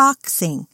boxing